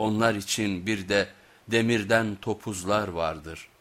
Onlar için bir de demirden topuzlar vardır.''